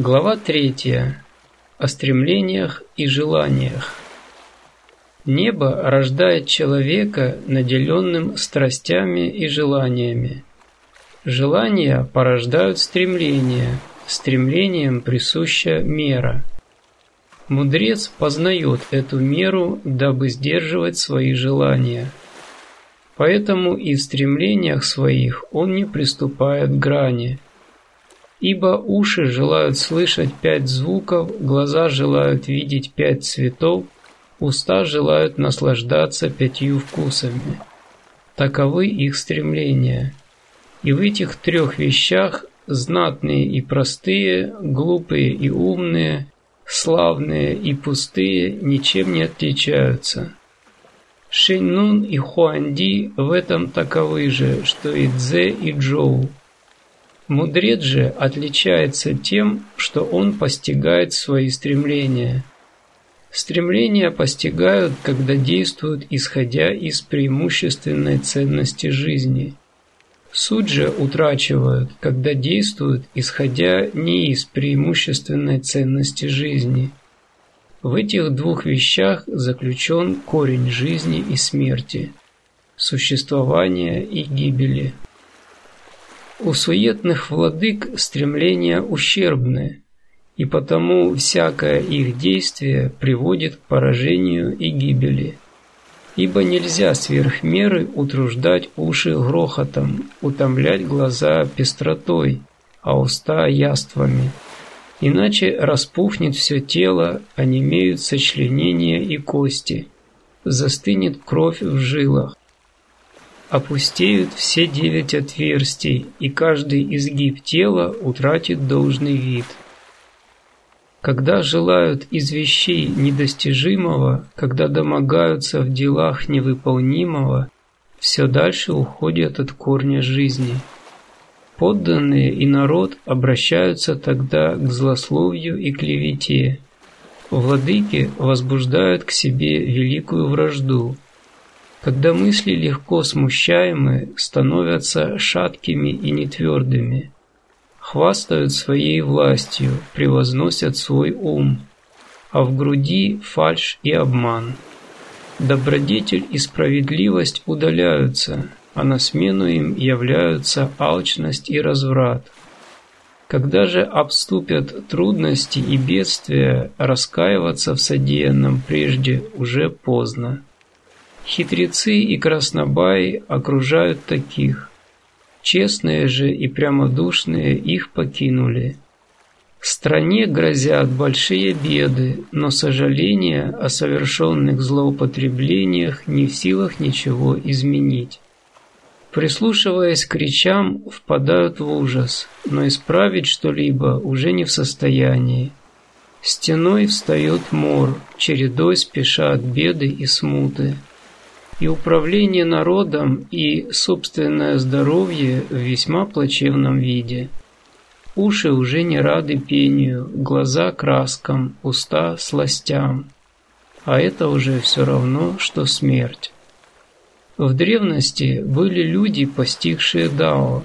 Глава третья. О стремлениях и желаниях. Небо рождает человека, наделенным страстями и желаниями. Желания порождают стремления, стремлениям присуща мера. Мудрец познает эту меру, дабы сдерживать свои желания. Поэтому и в стремлениях своих он не приступает к грани – Ибо уши желают слышать пять звуков, глаза желают видеть пять цветов, уста желают наслаждаться пятью вкусами. Таковы их стремления. И в этих трех вещах знатные и простые, глупые и умные, славные и пустые ничем не отличаются. Шиннун и Хуанди в этом таковы же, что и Дзе и Джоу. Мудрец же отличается тем, что он постигает свои стремления. Стремления постигают, когда действуют, исходя из преимущественной ценности жизни. Суть же утрачивают, когда действуют, исходя не из преимущественной ценности жизни. В этих двух вещах заключен корень жизни и смерти, существования и гибели. У суетных владык стремления ущербны, и потому всякое их действие приводит к поражению и гибели. Ибо нельзя сверх меры утруждать уши грохотом, утомлять глаза пестротой, а уста яствами. Иначе распухнет все тело, онемеют сочленения и кости, застынет кровь в жилах, опустеют все девять отверстий, и каждый изгиб тела утратит должный вид. Когда желают из вещей недостижимого, когда домогаются в делах невыполнимого, все дальше уходят от корня жизни. Подданные и народ обращаются тогда к злословию и клевете. Владыки возбуждают к себе великую вражду – когда мысли легко смущаемые становятся шаткими и нетвердыми, хвастают своей властью, превозносят свой ум, а в груди фальшь и обман. Добродетель и справедливость удаляются, а на смену им являются алчность и разврат. Когда же обступят трудности и бедствия, раскаиваться в содеянном прежде уже поздно. Хитрецы и краснобаи окружают таких. Честные же и прямодушные их покинули. Стране грозят большие беды, но сожаления о совершенных злоупотреблениях не в силах ничего изменить. Прислушиваясь к речам, впадают в ужас, но исправить что-либо уже не в состоянии. Стеной встает мор, чередой спешат беды и смуты и управление народом, и собственное здоровье в весьма плачевном виде. Уши уже не рады пению, глаза краскам, уста сластям. А это уже все равно, что смерть. В древности были люди, постигшие Дао.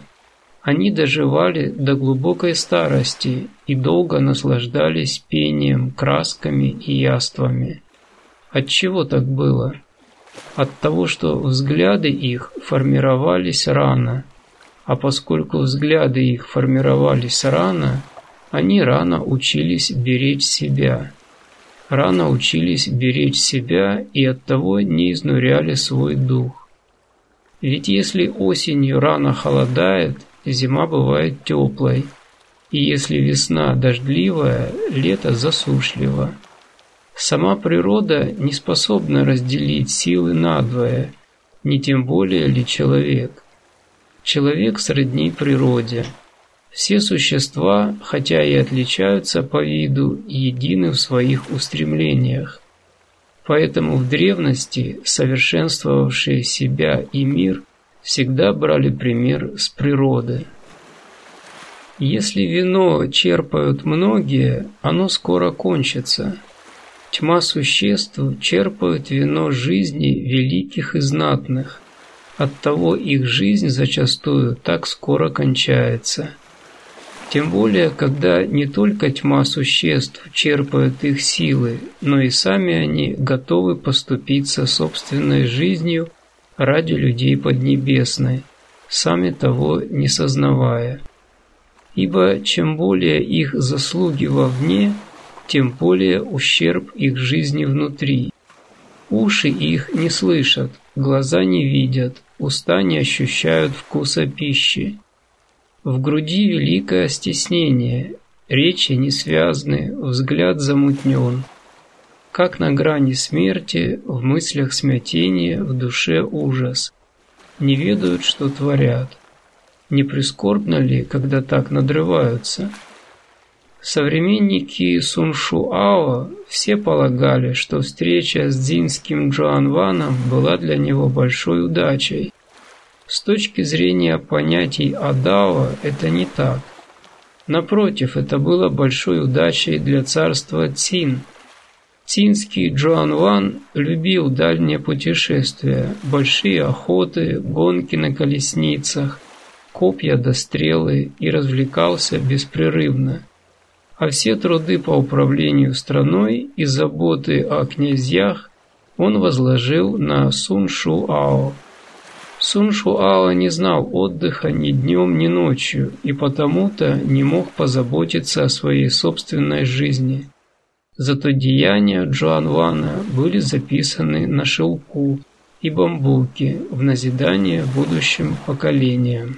Они доживали до глубокой старости и долго наслаждались пением, красками и яствами. Отчего так было? От того, что взгляды их формировались рано, а поскольку взгляды их формировались рано, они рано учились беречь себя. Рано учились беречь себя и оттого не изнуряли свой дух. Ведь если осенью рано холодает, зима бывает теплой, и если весна дождливая, лето засушливо. Сама природа не способна разделить силы надвое, не тем более ли человек. Человек сродни природе. Все существа, хотя и отличаются по виду, едины в своих устремлениях. Поэтому в древности совершенствовавшие себя и мир всегда брали пример с природы. Если вино черпают многие, оно скоро кончится – Тьма существ черпают вино жизни великих и знатных. Оттого их жизнь зачастую так скоро кончается. Тем более, когда не только тьма существ черпают их силы, но и сами они готовы поступиться собственной жизнью ради людей Поднебесной, сами того не сознавая. Ибо чем более их заслуги вовне, тем более ущерб их жизни внутри. Уши их не слышат, глаза не видят, уста не ощущают вкуса пищи. В груди великое стеснение, речи не связаны, взгляд замутнен. Как на грани смерти, в мыслях смятение, в душе ужас. Не ведают, что творят. Не прискорбно ли, когда так надрываются? Современники Суншуао все полагали, что встреча с дзинским Джоанваном была для него большой удачей. С точки зрения понятий Адао это не так. Напротив, это было большой удачей для царства Цин. Цинский Джоан Ван любил дальние путешествия, большие охоты, гонки на колесницах, копья до стрелы и развлекался беспрерывно. А все труды по управлению страной и заботы о князьях он возложил на Сун Шуао. Сун Шуао не знал отдыха ни днем, ни ночью, и потому-то не мог позаботиться о своей собственной жизни. Зато деяния Джоан Вана были записаны на шелку и бамбуке в назидание будущим поколениям.